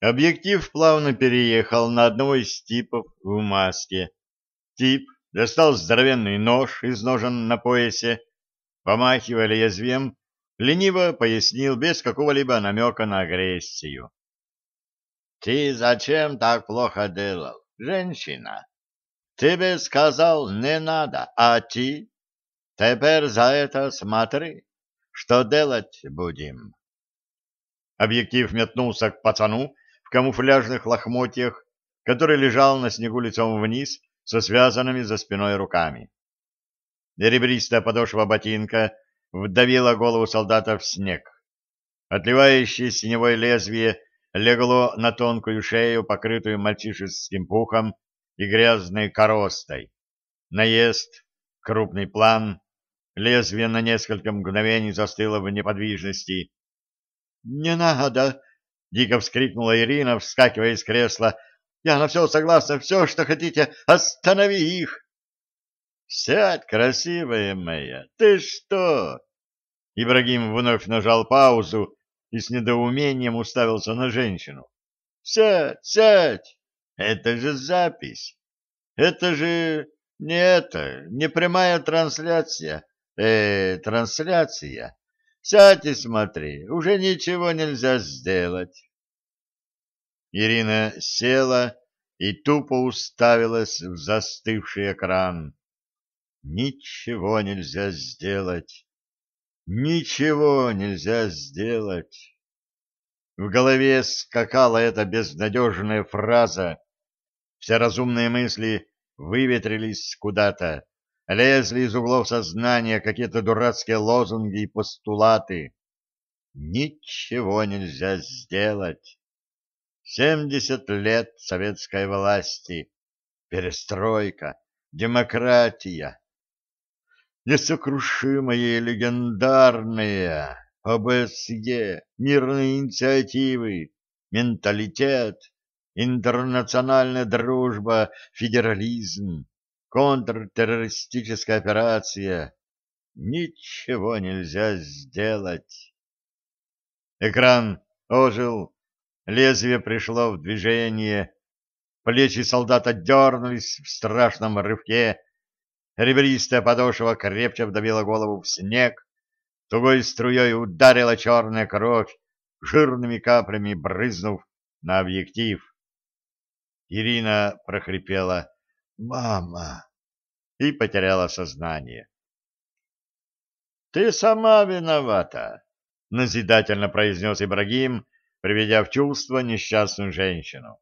Объектив плавно переехал на одного из типов в маске. Тип достал здоровенный нож из ножен на поясе, помахивая лезвием, лениво пояснил без какого-либо намека на агрессию. — Ты зачем так плохо делал, женщина? Тебе сказал не надо, а ты? Теперь за это смотри, что делать будем. Объектив метнулся к пацану в камуфляжных лохмотьях, который лежал на снегу лицом вниз со связанными за спиной руками. Ребристая подошва ботинка вдавила голову солдата в снег. Отливающее синевое лезвие легло на тонкую шею, покрытую мальчишеским пухом и грязной коростой. Наезд, крупный план, лезвие на несколько мгновений застыло в неподвижности. — Не надо! — дико вскрикнула Ирина, вскакивая из кресла. — Я на все согласна, все, что хотите, останови их! — Сядь, красивая моя, ты что? Ибрагим вновь нажал паузу и с недоумением уставился на женщину. — Сядь, сядь! Это же запись. Это же не это, не прямая трансляция. Э, трансляция. Сядь и смотри, уже ничего нельзя сделать. Ирина села и тупо уставилась в застывший экран. Ничего нельзя сделать. Ничего нельзя сделать. В голове скакала эта безнадежная фраза, все разумные мысли выветрились куда-то, лезли из углов сознания какие-то дурацкие лозунги и постулаты. Ничего нельзя сделать. Семьдесят лет советской власти, перестройка, демократия. Несокрушимые легендарные ОБСЕ, мирные инициативы, менталитет — интернациональная дружба, федерализм, контртеррористическая операция. Ничего нельзя сделать. Экран ожил, лезвие пришло в движение, плечи солдата дернулись в страшном рывке, ребристая подошва крепче вдавила голову в снег, тугой струей ударила черная кровь, жирными каплями брызнув на объектив. Ирина прохрипела «Мама!» и потеряла сознание. «Ты сама виновата!» — назидательно произнес Ибрагим, приведя в чувство несчастную женщину.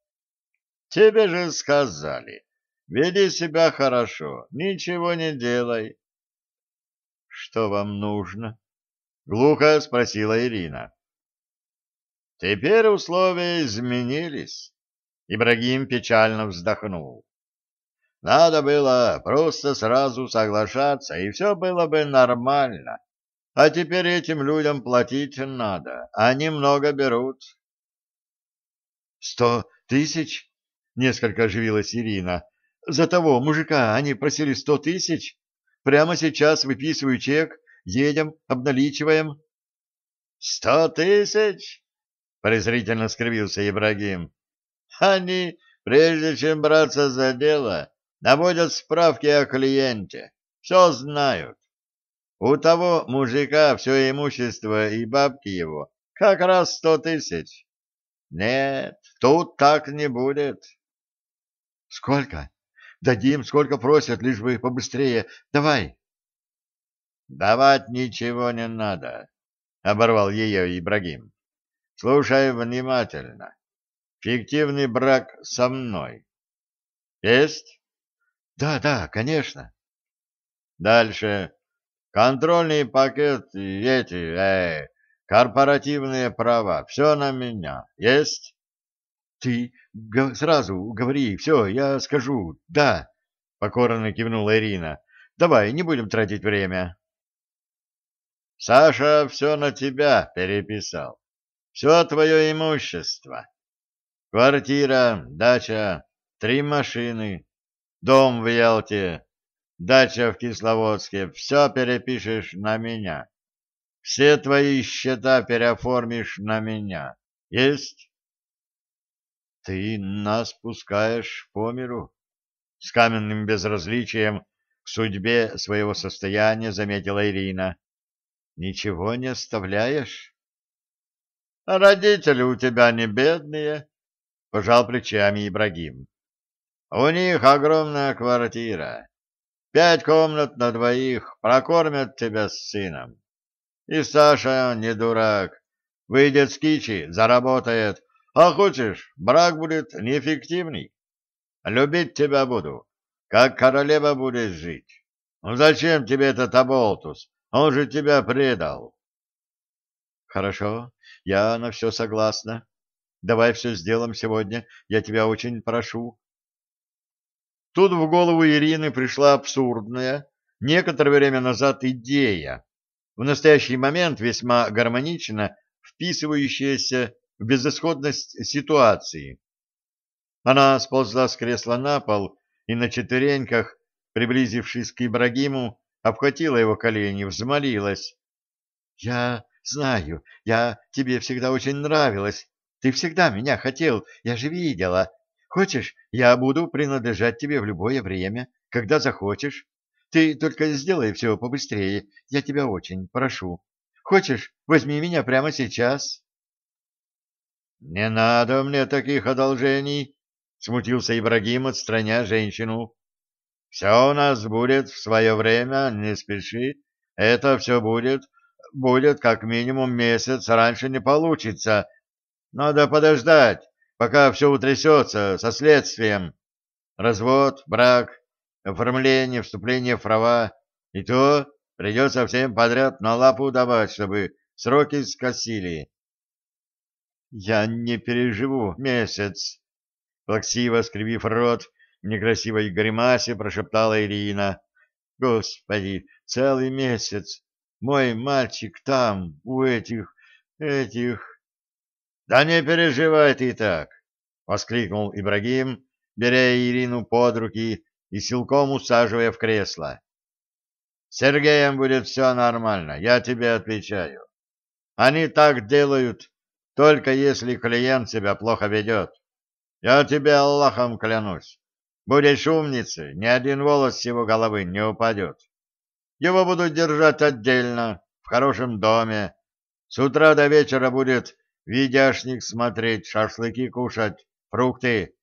«Тебе же сказали, веди себя хорошо, ничего не делай». «Что вам нужно?» — глухо спросила Ирина. «Теперь условия изменились». Ибрагим печально вздохнул. Надо было просто сразу соглашаться, и все было бы нормально. А теперь этим людям платить надо, они много берут. — Сто тысяч? — несколько оживилась Ирина. — За того мужика они просили сто тысяч? Прямо сейчас выписываю чек, едем, обналичиваем. — Сто тысяч? — презрительно скривился Ибрагим. Они, прежде чем браться за дело, наводят справки о клиенте, все знают. У того мужика все имущество и бабки его как раз сто тысяч. Нет, тут так не будет. Сколько? Дадим, сколько просят, лишь бы побыстрее. Давай. Давать ничего не надо, оборвал ее Ибрагим. Слушай внимательно. Фиктивный брак со мной. Есть? Да, да, конечно. Дальше. Контрольный пакет и эти, э, корпоративные права. Все на меня. Есть? Ты сразу говори, все, я скажу. Да, покорно кивнула Ирина. Давай, не будем тратить время. Саша все на тебя переписал. Все твое имущество. Квартира, дача, три машины, дом в Ялте, дача в Кисловодске. Все перепишешь на меня. Все твои счета переоформишь на меня. Есть? Ты нас пускаешь по миру? С каменным безразличием к судьбе своего состояния заметила Ирина. Ничего не оставляешь? А родители у тебя не бедные, пожал плечами Ибрагим. У них огромная квартира. Пять комнат на двоих прокормят тебя с сыном. И Саша не дурак. Выйдет с кичи, заработает. А хочешь, брак будет неэффективный. Любить тебя буду, как королева будешь жить. Ну зачем тебе этот оболтус? Он же тебя предал. Хорошо, я на все согласна. Давай все сделаем сегодня, я тебя очень прошу. Тут в голову Ирины пришла абсурдная, некоторое время назад идея, в настоящий момент весьма гармонично вписывающаяся в безысходность ситуации. Она сползла с кресла на пол и на четвереньках, приблизившись к Ибрагиму, обхватила его колени, взмолилась. — Я знаю, я тебе всегда очень нравилась. Ты всегда меня хотел, я же видела. Хочешь, я буду принадлежать тебе в любое время, когда захочешь. Ты только сделай все побыстрее, я тебя очень прошу. Хочешь, возьми меня прямо сейчас. — Не надо мне таких одолжений, — смутился Ибрагим, отстраняя женщину. — Все у нас будет в свое время, не спеши. Это все будет, будет как минимум месяц, раньше не получится. Надо подождать, пока все утрясется со следствием. Развод, брак, оформление, вступление в права. И то придется всем подряд на лапу давать, чтобы сроки скосили. Я не переживу месяц. Плаксиво скривив рот, некрасивой гримасе прошептала Ирина. Господи, целый месяц. Мой мальчик там, у этих, этих... Да не переживай ты так, воскликнул Ибрагим, беря Ирину под руки и силком усаживая в кресло. Сергеем будет все нормально, я тебе отвечаю. Они так делают, только если клиент себя плохо ведет. Я тебе Аллахом клянусь. Будешь умницей, ни один волос с его головы не упадет. Его будут держать отдельно, в хорошем доме. С утра до вечера будет видяшник смотреть, шашлыки кушать, фрукты.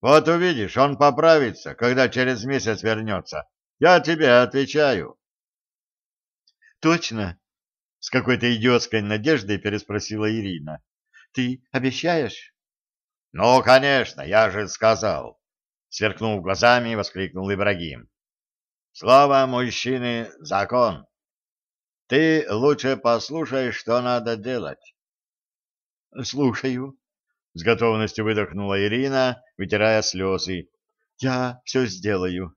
Вот увидишь, он поправится, когда через месяц вернется. Я тебе отвечаю. Точно? С какой-то идиотской надеждой переспросила Ирина. Ты обещаешь? Ну, конечно, я же сказал. Сверкнув глазами, воскликнул Ибрагим. Слово мужчины — закон. Ты лучше послушай, что надо делать. Слушаю. С готовностью выдохнула Ирина, вытирая слезы. Я все сделаю.